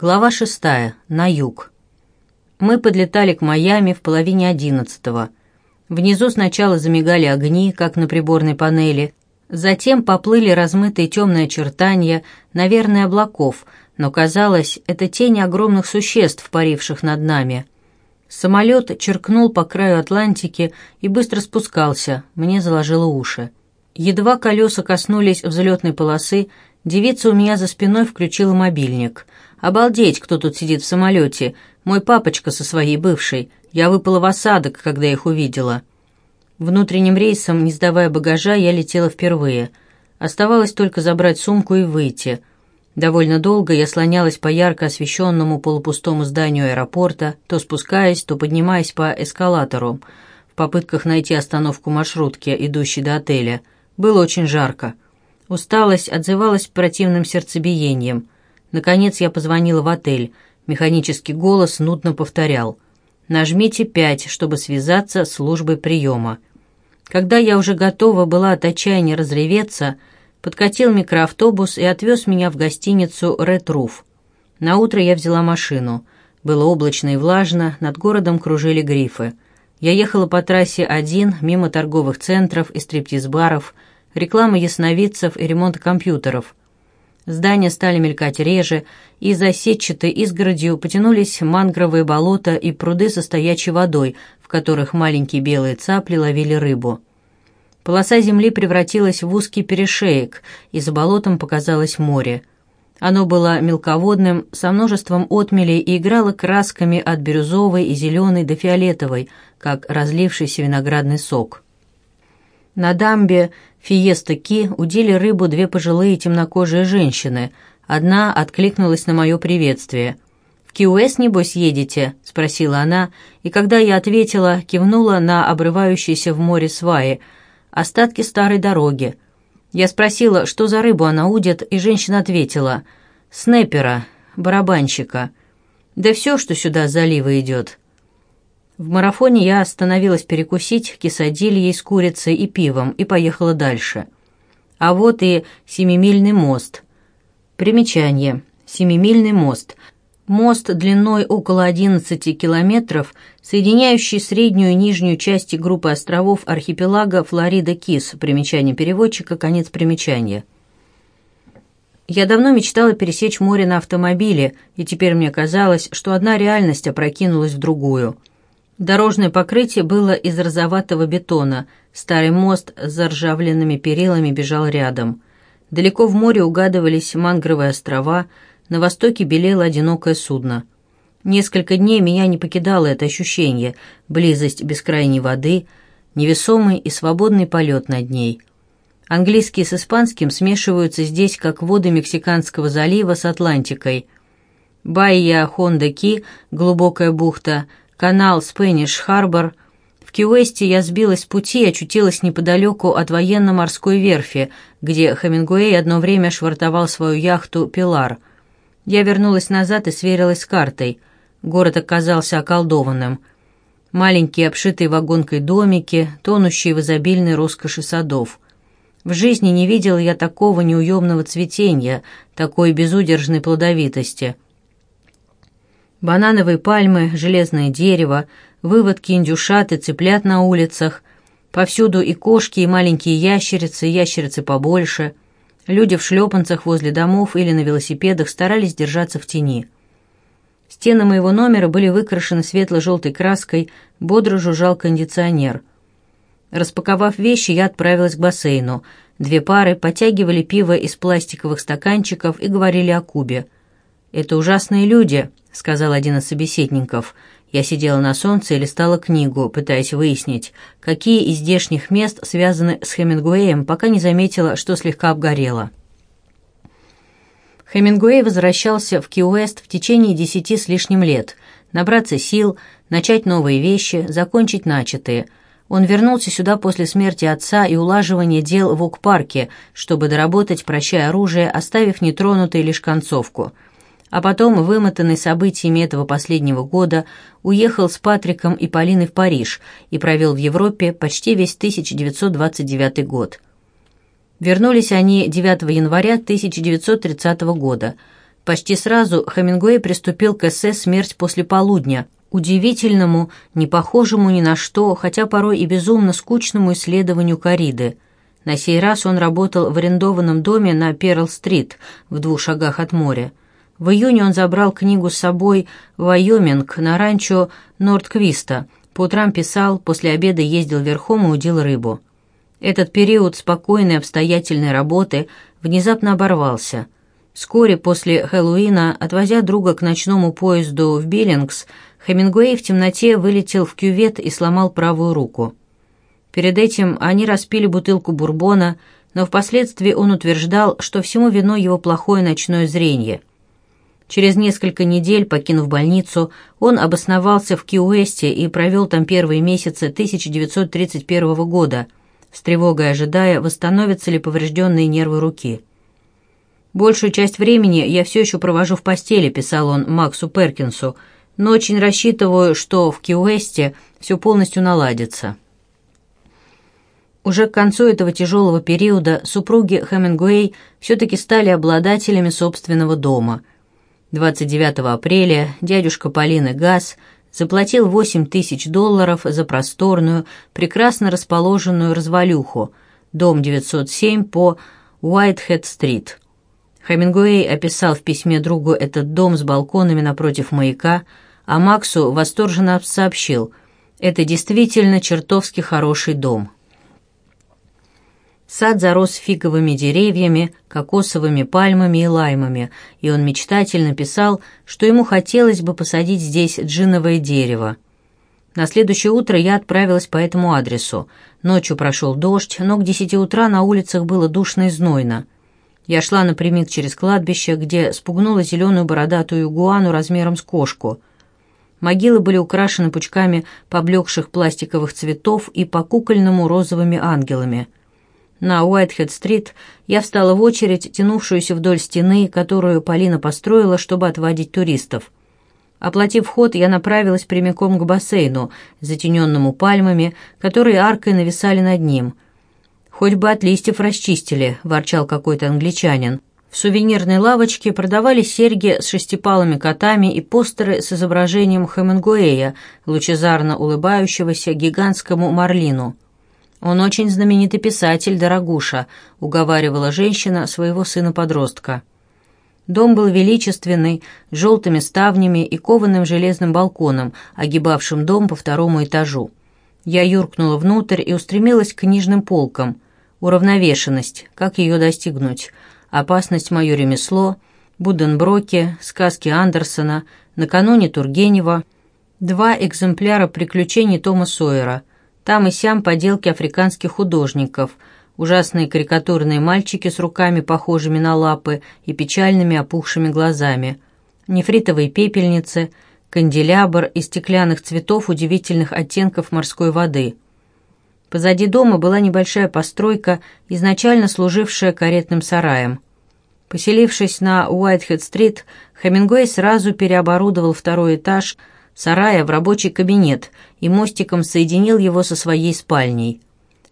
Глава шестая. На юг. Мы подлетали к Майами в половине одиннадцатого. Внизу сначала замигали огни, как на приборной панели, затем поплыли размытые темные очертания, наверное, облаков, но казалось, это тени огромных существ, паривших над нами. Самолет черкнул по краю Атлантики и быстро спускался, мне заложило уши. Едва колеса коснулись взлетной полосы, девица у меня за спиной включила мобильник — Обалдеть, кто тут сидит в самолете. Мой папочка со своей бывшей. Я выпала в осадок, когда их увидела. Внутренним рейсом, не сдавая багажа, я летела впервые. Оставалось только забрать сумку и выйти. Довольно долго я слонялась по ярко освещенному полупустому зданию аэропорта, то спускаясь, то поднимаясь по эскалатору, в попытках найти остановку маршрутки, идущей до отеля. Было очень жарко. Усталость отзывалась противным сердцебиением – Наконец я позвонила в отель. Механический голос нудно повторял. «Нажмите пять, чтобы связаться с службой приема». Когда я уже готова была от отчаяния разреветься, подкатил микроавтобус и отвез меня в гостиницу «Ред Руф». Наутро я взяла машину. Было облачно и влажно, над городом кружили грифы. Я ехала по трассе один, мимо торговых центров и стриптиз-баров, рекламы ясновидцев и ремонта компьютеров. Здания стали мелькать реже, и за сетчатой изгородью потянулись мангровые болота и пруды со стоячей водой, в которых маленькие белые цапли ловили рыбу. Полоса земли превратилась в узкий перешеек, и за болотом показалось море. Оно было мелководным, со множеством отмелей и играло красками от бирюзовой и зеленой до фиолетовой, как разлившийся виноградный сок. На дамбе Фиеста Ки удили рыбу две пожилые темнокожие женщины. Одна откликнулась на мое приветствие. «В Киуэс, небось, едете?» — спросила она, и когда я ответила, кивнула на обрывающиеся в море сваи, остатки старой дороги. Я спросила, что за рыбу она удит, и женщина ответила «Снайпера, барабанщика». «Да все, что сюда с залива идет». В марафоне я остановилась перекусить кисадильей с курицей и пивом и поехала дальше. А вот и Семимильный мост. Примечание. Семимильный мост. Мост длиной около 11 километров, соединяющий среднюю и нижнюю части группы островов архипелага Флорида-Кис. Примечание переводчика, конец примечания. Я давно мечтала пересечь море на автомобиле, и теперь мне казалось, что одна реальность опрокинулась в другую – Дорожное покрытие было из розоватого бетона, старый мост с заржавленными перилами бежал рядом. Далеко в море угадывались мангровые острова, на востоке белело одинокое судно. Несколько дней меня не покидало это ощущение, близость бескрайней воды, невесомый и свободный полет над ней. Английский с испанским смешиваются здесь, как воды Мексиканского залива с Атлантикой. Байя Хонда-Ки, глубокая бухта – канал Спэниш-Харбор. В Кьюэсте я сбилась с пути и очутилась неподалеку от военно-морской верфи, где Хемингуэй одно время швартовал свою яхту «Пилар». Я вернулась назад и сверилась с картой. Город оказался околдованным. Маленькие обшитые вагонкой домики, тонущие в изобильной роскоши садов. В жизни не видела я такого неуемного цветения, такой безудержной плодовитости — Банановые пальмы, железное дерево, выводки индюшат и цыплят на улицах. Повсюду и кошки, и маленькие ящерицы, и ящерицы побольше. Люди в шлепанцах возле домов или на велосипедах старались держаться в тени. Стены моего номера были выкрашены светло-желтой краской, бодро жужжал кондиционер. Распаковав вещи, я отправилась к бассейну. Две пары потягивали пиво из пластиковых стаканчиков и говорили о Кубе. «Это ужасные люди», сказал один из собеседников. Я сидела на солнце и листала книгу, пытаясь выяснить, какие из здешних мест связаны с Хемингуэем, пока не заметила, что слегка обгорела. Хемингуэй возвращался в Ки-Уэст в течение десяти с лишним лет, набраться сил, начать новые вещи, закончить начатые. Он вернулся сюда после смерти отца и улаживания дел в Ук-парке, чтобы доработать, прощая оружие, оставив нетронутой лишь концовку – а потом, вымотанный событиями этого последнего года, уехал с Патриком и Полиной в Париж и провел в Европе почти весь 1929 год. Вернулись они 9 января 1930 года. Почти сразу Хемингуэй приступил к эссе «Смерть после полудня», удивительному, не похожему ни на что, хотя порой и безумно скучному исследованию кориды. На сей раз он работал в арендованном доме на Перл-стрит, в двух шагах от моря. В июне он забрал книгу с собой в Вайоминг на ранчо Нордквиста. По утрам писал, после обеда ездил верхом и удил рыбу. Этот период спокойной обстоятельной работы внезапно оборвался – Вскоре после Хэллоуина, отвозя друга к ночному поезду в Биллингс, Хемингуэй в темноте вылетел в кювет и сломал правую руку. Перед этим они распили бутылку бурбона, но впоследствии он утверждал, что всему виной его плохое ночное зрение. Через несколько недель, покинув больницу, он обосновался в Ки-Уэсте и провел там первые месяцы 1931 года, с тревогой ожидая, восстановятся ли поврежденные нервы руки. «Большую часть времени я все еще провожу в постели», — писал он Максу Перкинсу, «но очень рассчитываю, что в Киуэсте все полностью наладится». Уже к концу этого тяжелого периода супруги Хемингуэй все-таки стали обладателями собственного дома. 29 апреля дядюшка Полины Гасс заплатил 8 тысяч долларов за просторную, прекрасно расположенную развалюху, дом 907 по Уайтхед-стрит. Хемингуэй описал в письме другу этот дом с балконами напротив маяка, а Максу восторженно сообщил «Это действительно чертовски хороший дом». Сад зарос фиговыми деревьями, кокосовыми пальмами и лаймами, и он мечтательно писал, что ему хотелось бы посадить здесь джиновое дерево. На следующее утро я отправилась по этому адресу. Ночью прошел дождь, но к десяти утра на улицах было душно и знойно. Я шла напрямик через кладбище, где спугнула зеленую бородатую игуану размером с кошку. Могилы были украшены пучками поблекших пластиковых цветов и по-кукольному розовыми ангелами. На Уайтхед-стрит я встала в очередь, тянувшуюся вдоль стены, которую Полина построила, чтобы отводить туристов. Оплатив вход, я направилась прямиком к бассейну, затененному пальмами, которые аркой нависали над ним — «Хоть бы от листьев расчистили», – ворчал какой-то англичанин. В сувенирной лавочке продавались серьги с шестипалыми котами и постеры с изображением Хемингуэя, лучезарно улыбающегося гигантскому марлину. «Он очень знаменитый писатель, дорогуша», — уговаривала женщина своего сына-подростка. Дом был величественный, с желтыми ставнями и кованым железным балконом, огибавшим дом по второму этажу. Я юркнула внутрь и устремилась к книжным полкам — Уравновешенность. Как ее достигнуть? Опасность мое ремесло. Буденброки, сказки Андерсона, накануне Тургенева. Два экземпляра приключений Тома Сойера. Там и сям поделки африканских художников. Ужасные карикатурные мальчики с руками, похожими на лапы, и печальными опухшими глазами. Нефритовые пепельницы, канделябр из стеклянных цветов удивительных оттенков морской воды – Позади дома была небольшая постройка, изначально служившая каретным сараем. Поселившись на Уайтхед-стрит, Хемингуэй сразу переоборудовал второй этаж сарая в рабочий кабинет и мостиком соединил его со своей спальней.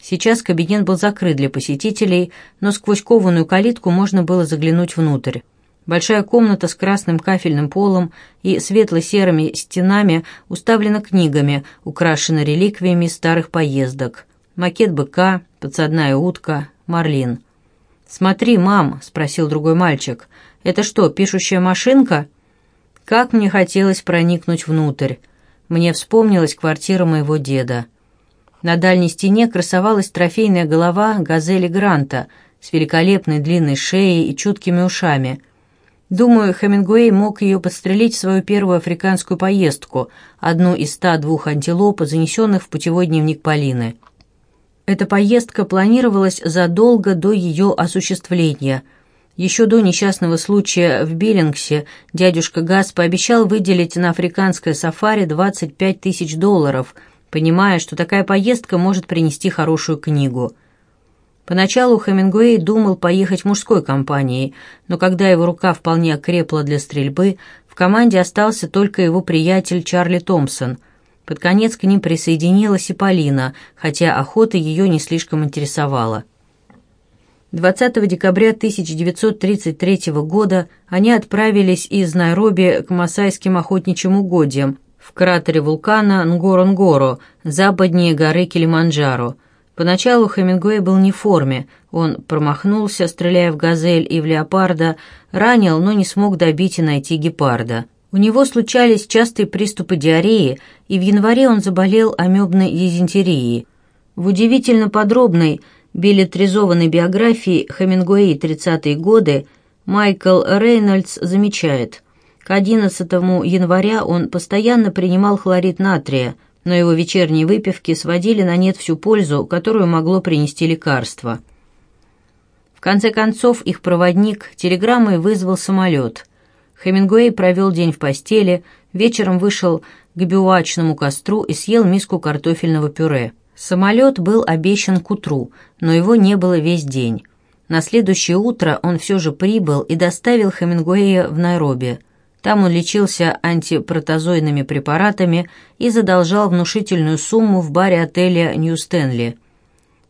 Сейчас кабинет был закрыт для посетителей, но сквозь кованую калитку можно было заглянуть внутрь. Большая комната с красным кафельным полом и светло-серыми стенами уставлена книгами, украшена реликвиями старых поездок. Макет быка, подсадная утка, марлин. «Смотри, мам», — спросил другой мальчик, — «это что, пишущая машинка?» Как мне хотелось проникнуть внутрь. Мне вспомнилась квартира моего деда. На дальней стене красовалась трофейная голова газели Гранта с великолепной длинной шеей и чуткими ушами — Думаю, Хемингуэй мог ее подстрелить в свою первую африканскую поездку, одну из ста двух антилоп, занесенных в путевой дневник Полины. Эта поездка планировалась задолго до ее осуществления. Еще до несчастного случая в Биллингсе дядюшка Газ пообещал выделить на африканское сафари 25 тысяч долларов, понимая, что такая поездка может принести хорошую книгу – Поначалу Хемингуэй думал поехать мужской компанией, но когда его рука вполне окрепла для стрельбы, в команде остался только его приятель Чарли Томпсон. Под конец к ним присоединилась и Полина, хотя охота ее не слишком интересовала. 20 декабря 1933 года они отправились из Найроби к Масайским охотничьим угодьям в кратере вулкана Нгоронгоро, западнее горы Килиманджаро. Поначалу Хемингуэй был не в форме, он промахнулся, стреляя в газель и в леопарда, ранил, но не смог добить и найти гепарда. У него случались частые приступы диареи, и в январе он заболел амебной дизентерией. В удивительно подробной, билетризованной биографии Хемингуэй 30-е годы Майкл Рейнольдс замечает, к 11 января он постоянно принимал хлорид натрия, но его вечерние выпивки сводили на нет всю пользу, которую могло принести лекарство. В конце концов, их проводник телеграммой вызвал самолет – Хемингуэй провел день в постели, вечером вышел к бивуачному костру и съел миску картофельного пюре. Самолет был обещан к утру, но его не было весь день. На следующее утро он все же прибыл и доставил Хемингуэя в Найроби. Там он лечился антипротозойными препаратами и задолжал внушительную сумму в баре отеля «Нью Стэнли».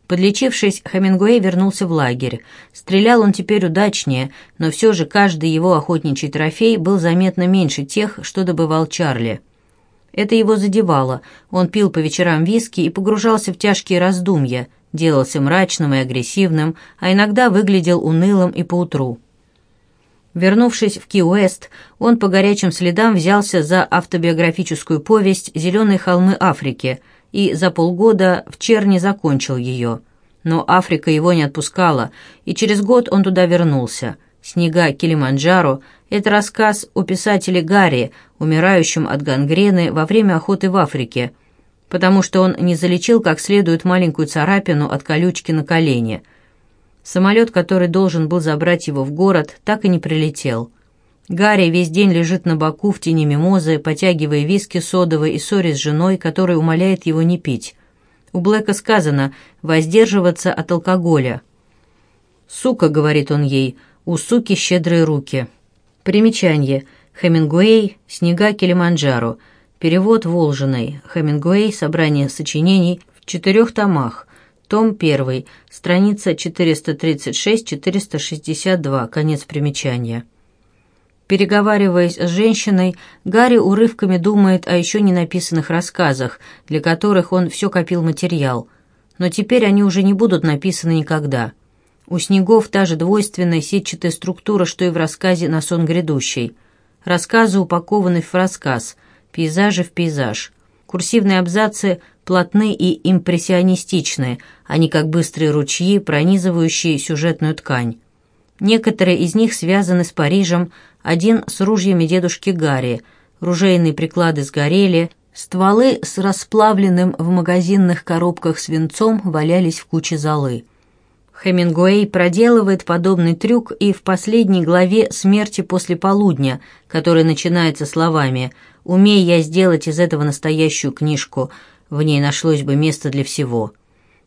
Подлечившись, Хемингуэй вернулся в лагерь. Стрелял он теперь удачнее, но все же каждый его охотничий трофей был заметно меньше тех, что добывал Чарли. Это его задевало. Он пил по вечерам виски и погружался в тяжкие раздумья, делался мрачным и агрессивным, а иногда выглядел унылым и поутру. Вернувшись в Ки-Уэст, он по горячим следам взялся за автобиографическую повесть «Зеленые холмы Африки», и за полгода в Черни закончил ее. Но Африка его не отпускала, и через год он туда вернулся. «Снега Килиманджаро» — это рассказ о писателе Гарри, умирающем от гангрены во время охоты в Африке, потому что он не залечил как следует маленькую царапину от колючки на колене. Самолет, который должен был забрать его в город, так и не прилетел. Гарри весь день лежит на боку в тени мимозы, потягивая виски содовой и ссорясь с женой, которая умоляет его не пить. У Блэка сказано «воздерживаться от алкоголя». «Сука», — говорит он ей, — «у суки щедрые руки». Примечание. Хемингуэй «Снега Килиманджаро». Перевод Волжиной. Хемингуэй «Собрание сочинений» в четырех томах. Том 1. Страница 436-462. Конец примечания. Переговариваясь с женщиной, Гарри урывками думает о еще не написанных рассказах, для которых он все копил материал. Но теперь они уже не будут написаны никогда. У снегов та же двойственная сетчатая структура, что и в рассказе «На сон грядущий». Рассказы упакованы в рассказ, пейзажи в пейзаж. Курсивные абзацы плотны и импрессионистичные, они как быстрые ручьи, пронизывающие сюжетную ткань. Некоторые из них связаны с Парижем, один с ружьями дедушки Гарри, ружейные приклады сгорели, стволы с расплавленным в магазинных коробках свинцом валялись в куче золы. Хемингуэй проделывает подобный трюк и в последней главе «Смерти после полудня», которая начинается словами «Умей я сделать из этого настоящую книжку, в ней нашлось бы место для всего»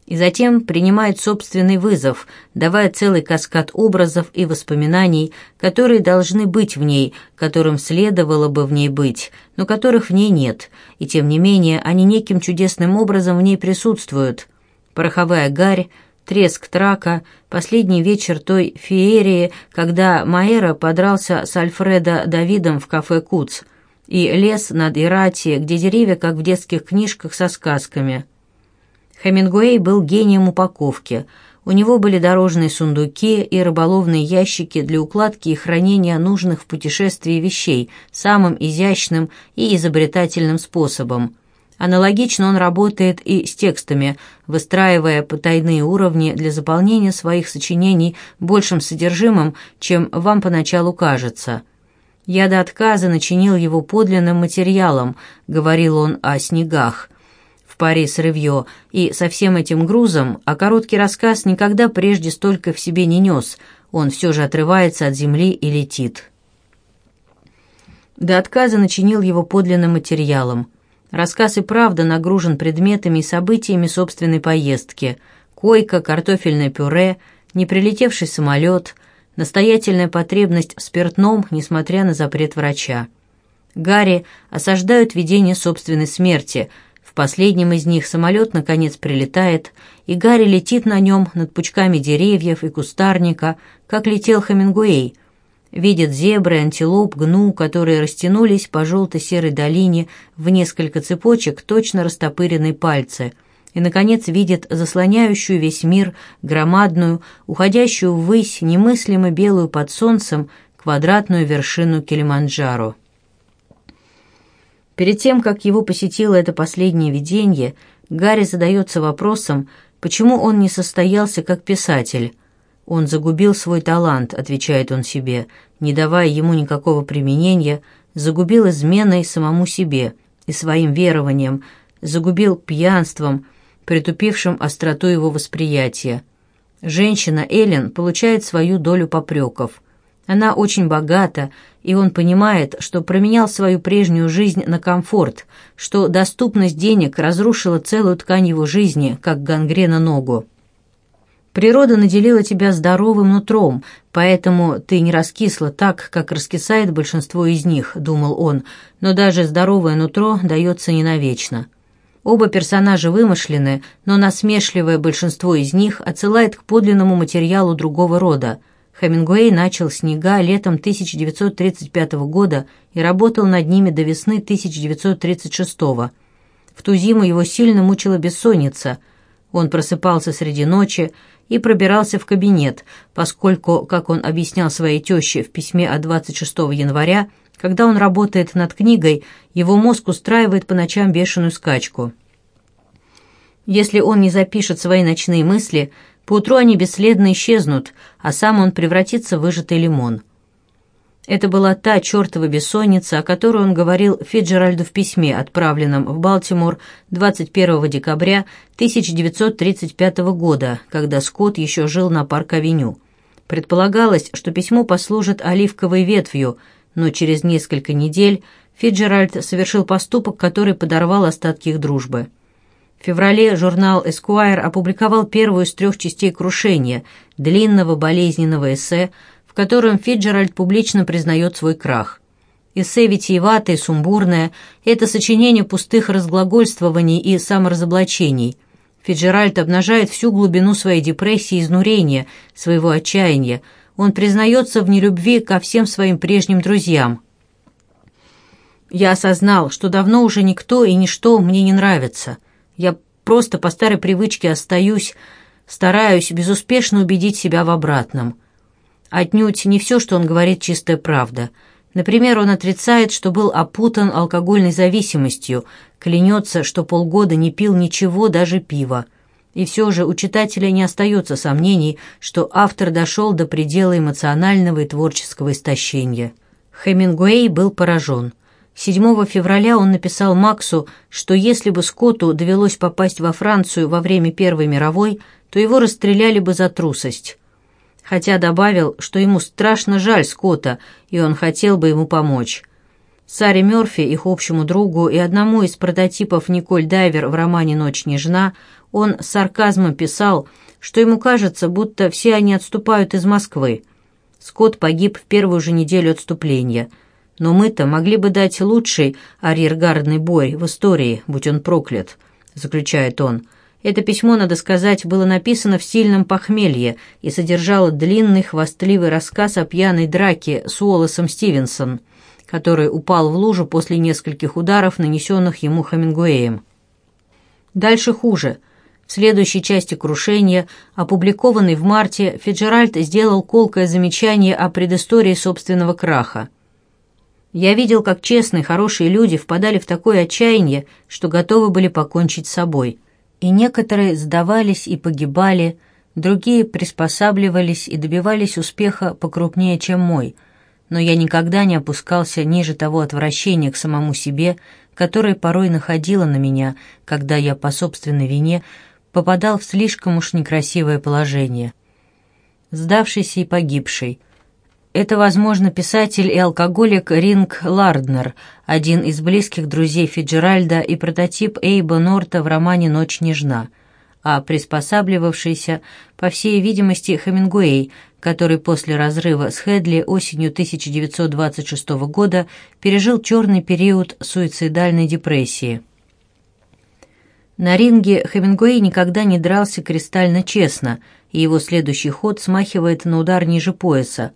и затем принимает собственный вызов, давая целый каскад образов и воспоминаний, которые должны быть в ней, которым следовало бы в ней быть, но которых в ней нет, и тем не менее они неким чудесным образом в ней присутствуют. Пороховая гарь, треск трака, последний вечер той феерии, когда Маэра подрался с Альфредо Давидом в кафе «Куц», и лес над Ирати, где деревья, как в детских книжках со сказками – Хемингуэй был гением упаковки. У него были дорожные сундуки и рыболовные ящики для укладки и хранения нужных в путешествии вещей самым изящным и изобретательным способом. Аналогично он работает и с текстами, выстраивая потайные уровни для заполнения своих сочинений большим содержимым, чем вам поначалу кажется. «Я до отказа начинил его подлинным материалом», — говорил он о снегах паре с Ревье, и со всем этим грузом, а короткий рассказ никогда прежде столько в себе не нес, он все же отрывается от земли и летит. До отказа начинил его подлинным материалом. Рассказ и правда нагружен предметами и событиями собственной поездки. Койка, картофельное пюре, неприлетевший самолет, настоятельная потребность в спиртном, несмотря на запрет врача. Гарри осаждают видение собственной смерти – В последнем из них самолет наконец прилетает, и Гарри летит на нем над пучками деревьев и кустарника, как летел Хемингуэй. Видит зебры, антилоп, гну, которые растянулись по желто-серой долине в несколько цепочек точно растопыренной пальцы — и, наконец, видит заслоняющую весь мир, громадную, уходящую ввысь, немыслимо белую под солнцем, квадратную вершину Килиманджаро. Перед тем, как его посетило это последнее видение, Гарри задается вопросом, почему он не состоялся как писатель. «Он загубил свой талант», — отвечает он себе, не давая ему никакого применения, загубил изменой самому себе и своим верованием, загубил пьянством, притупившим остроту его восприятия. Женщина Эллен получает свою долю попреков. Она очень богата, и он понимает, что променял свою прежнюю жизнь на комфорт, что доступность денег разрушила целую ткань его жизни, как гангрена ногу. Природа наделила тебя здоровым нутром, поэтому ты не раскисла так, как раскисает большинство из них, думал он, но даже здоровое нутро дается не навечно. Оба персонажа вымышлены, но насмешливое большинство из них отсылает к подлинному материалу другого рода. Хемингуэй начал «Снега» летом 1935 года и работал над ними до весны 1936 В ту зиму его сильно мучила бессонница. Он просыпался среди ночи и пробирался в кабинет, поскольку, как он объяснял своей теще в письме от 26 января, когда он работает над книгой, его мозг устраивает по ночам бешеную скачку. Если он не запишет свои ночные мысли, поутру они бесследно исчезнут, а сам он превратится в выжатый лимон. Это была та чертова бессонница, о которой он говорил Фиджеральду в письме, отправленном в Балтимор 21 декабря 1935 года, когда Скотт еще жил на Парк-авеню. Предполагалось, что письмо послужит оливковой ветвью – но через несколько недель Фиджеральд совершил поступок, который подорвал остатки их дружбы. В феврале журнал Esquire опубликовал первую из трех частей «Крушения», длинного болезненного эссе, в котором Фиджеральд публично признает свой крах. Эссе витиеватое, сумбурное – это сочинение пустых разглагольствований и саморазоблачений. Фиджеральд обнажает всю глубину своей депрессии и изнурения, своего отчаяния – он признается в нелюбви ко всем своим прежним друзьям. Я осознал, что давно уже никто и ничто мне не нравится. Я просто по старой привычке остаюсь, стараюсь безуспешно убедить себя в обратном. Отнюдь не все, что он говорит, чистая правда. Например, он отрицает, что был опутан алкогольной зависимостью, клянется, что полгода не пил ничего, даже пива. И все же у читателя не остается сомнений, что автор дошел до предела эмоционального и творческого истощения. Хемингуэй был поражен. 7 февраля он написал Максу, что если бы Скотту довелось попасть во Францию во время Первой мировой, то его расстреляли бы за трусость. Хотя добавил, что ему страшно жаль Скотта, и он хотел бы ему помочь. Саре Мёрфи, их общему другу и одному из прототипов Николь Дайвер в романе «Ночь нежна», он с сарказмом писал, что ему кажется, будто все они отступают из Москвы. Скотт погиб в первую же неделю отступления. Но мы-то могли бы дать лучший арьергардный бой в истории, будь он проклят, заключает он. Это письмо, надо сказать, было написано в сильном похмелье и содержало длинный хвастливый рассказ о пьяной драке с Уоллесом Стивенсон, который упал в лужу после нескольких ударов, нанесенных ему Хемингуэем. Дальше хуже – в следующей части «Крушения», опубликованной в марте, Фиджеральд сделал колкое замечание о предыстории собственного краха. «Я видел, как честные, хорошие люди впадали в такое отчаяние, что готовы были покончить с собой. И некоторые сдавались и погибали, другие приспосабливались и добивались успеха покрупнее, чем мой, но я никогда не опускался ниже того отвращения к самому себе, которое порой находило на меня, когда я по собственной вине попадал в слишком уж некрасивое положение. Сдавшийся и погибший. Это, возможно, писатель и алкоголик Ринг Ларднер, один из близких друзей Фиджеральда и прототип Эйба Норта в романе «Ночь нежна», а приспосабливавшийся, по всей видимости, Хемингуэй, который после разрыва с Хедли осенью 1926 года пережил черный период суицидальной депрессии. На ринге Хемингуэй никогда не дрался кристально честно, и его следующий ход смахивает на удар ниже пояса.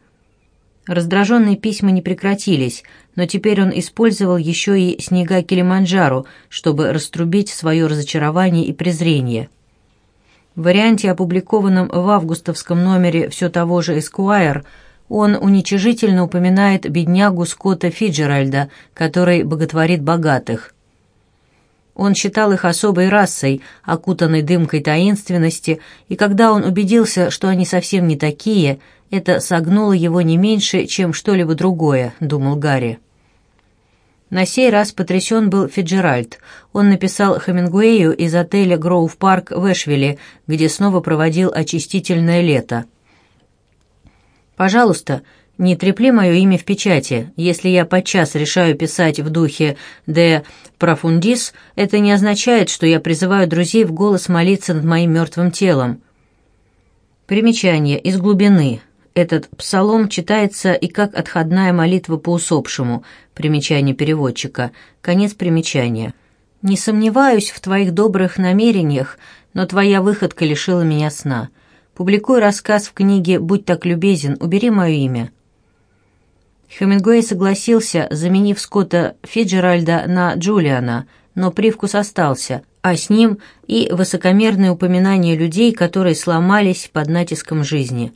Раздраженные письма не прекратились, но теперь он использовал еще и снега Килиманджаро, чтобы раструбить свое разочарование и презрение. В варианте, опубликованном в августовском номере все того же «Эскуайр», он уничижительно упоминает беднягу Скотта Фиджеральда, который боготворит богатых. Он считал их особой расой, окутанной дымкой таинственности, и когда он убедился, что они совсем не такие, это согнуло его не меньше, чем что-либо другое, думал Гарри. На сей раз потрясен был Фиджеральд. Он написал Хемингуэю из отеля «Гроув Парк» в Эшвилле, где снова проводил очистительное лето. «Пожалуйста, не трепли мое имя в печати. Если я подчас решаю писать в духе «de profundis», это не означает, что я призываю друзей в голос молиться над моим мертвым телом. Примечание. Из глубины. Этот псалом читается и как отходная молитва по усопшему. Примечание переводчика. Конец примечания. «Не сомневаюсь в твоих добрых намерениях, но твоя выходка лишила меня сна. Публикуй рассказ в книге «Будь так любезен, убери мое имя». Хемингуэй согласился, заменив Скотта Фиджеральда на Джулиана, но привкус остался, а с ним и высокомерные упоминания людей, которые сломались под натиском жизни.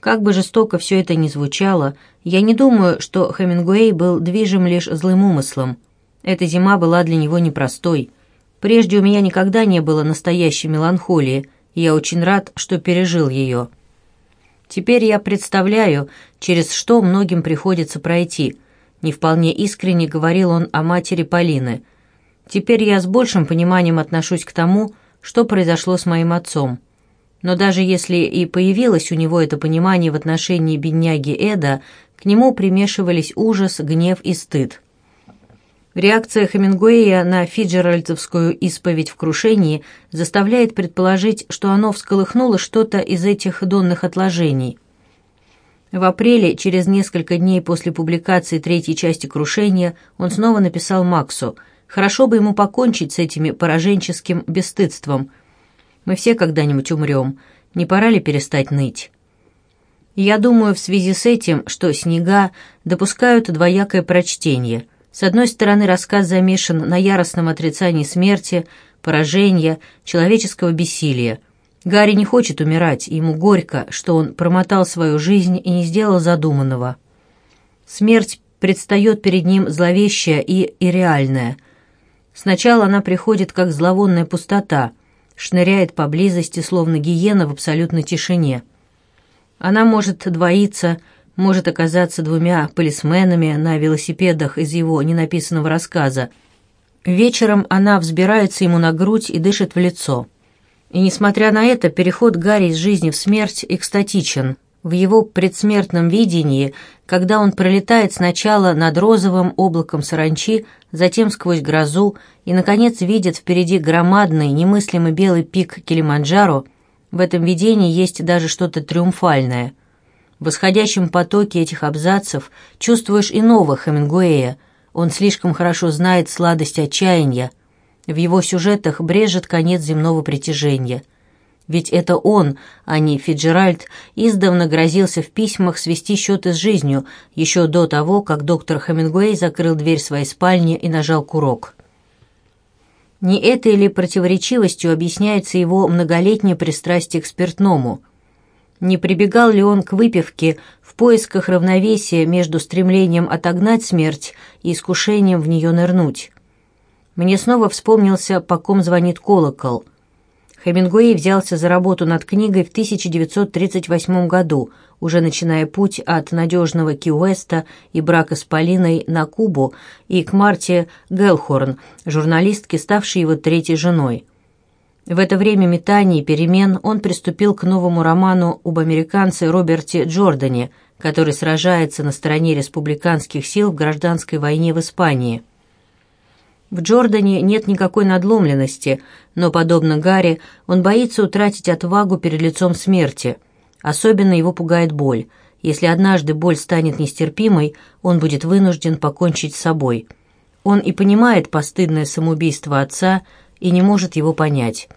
Как бы жестоко все это ни звучало, я не думаю, что Хемингуэй был движим лишь злым умыслом. Эта зима была для него непростой. Прежде у меня никогда не было настоящей меланхолии, и я очень рад, что пережил ее. Теперь я представляю, через что многим приходится пройти. Не вполне искренне говорил он о матери Полины. Теперь я с большим пониманием отношусь к тому, что произошло с моим отцом. Но даже если и появилось у него это понимание в отношении бедняги Эда, к нему примешивались ужас, гнев и стыд. Реакция Хемингуэя на фиджеральдовскую исповедь в крушении заставляет предположить, что оно всколыхнуло что-то из этих донных отложений. В апреле, через несколько дней после публикации третьей части «Крушения», он снова написал Максу «Хорошо бы ему покончить с этими пораженческим бесстыдством. Мы все когда-нибудь умрем. Не пора ли перестать ныть?» Я думаю в связи с этим, что «Снега» допускают двоякое прочтение – с одной стороны, рассказ замешан на яростном отрицании смерти, поражения, человеческого бессилия. Гарри не хочет умирать, ему горько, что он промотал свою жизнь и не сделал задуманного. Смерть предстает перед ним зловещая и ирреальная. Сначала она приходит как зловонная пустота, шныряет поблизости, словно гиена в абсолютной тишине. Она может двоиться, может оказаться двумя полисменами на велосипедах из его ненаписанного рассказа. Вечером она взбирается ему на грудь и дышит в лицо. И несмотря на это, переход Гарри из жизни в смерть экстатичен. В его предсмертном видении, когда он пролетает сначала над розовым облаком саранчи, затем сквозь грозу и, наконец, видит впереди громадный, немыслимый белый пик Килиманджаро, в этом видении есть даже что-то триумфальное – в восходящем потоке этих абзацев чувствуешь иного Хемингуэя. Он слишком хорошо знает сладость отчаяния. В его сюжетах брежет конец земного притяжения. Ведь это он, а не Фиджеральд, издавна грозился в письмах свести счеты с жизнью, еще до того, как доктор Хемингуэй закрыл дверь своей спальни и нажал курок. Не этой ли противоречивостью объясняется его многолетнее пристрастие к спиртному – не прибегал ли он к выпивке в поисках равновесия между стремлением отогнать смерть и искушением в нее нырнуть? Мне снова вспомнился, по ком звонит колокол. Хемингуэй взялся за работу над книгой в 1938 году, уже начиная путь от надежного Ки-Уэста и брака с Полиной на Кубу и к Марте Гелхорн, журналистке, ставшей его третьей женой. В это время метаний и перемен он приступил к новому роману об американце Роберте Джордане, который сражается на стороне республиканских сил в гражданской войне в Испании. В Джордане нет никакой надломленности, но, подобно Гарри, он боится утратить отвагу перед лицом смерти. Особенно его пугает боль. Если однажды боль станет нестерпимой, он будет вынужден покончить с собой. Он и понимает постыдное самоубийство отца – и не может его понять.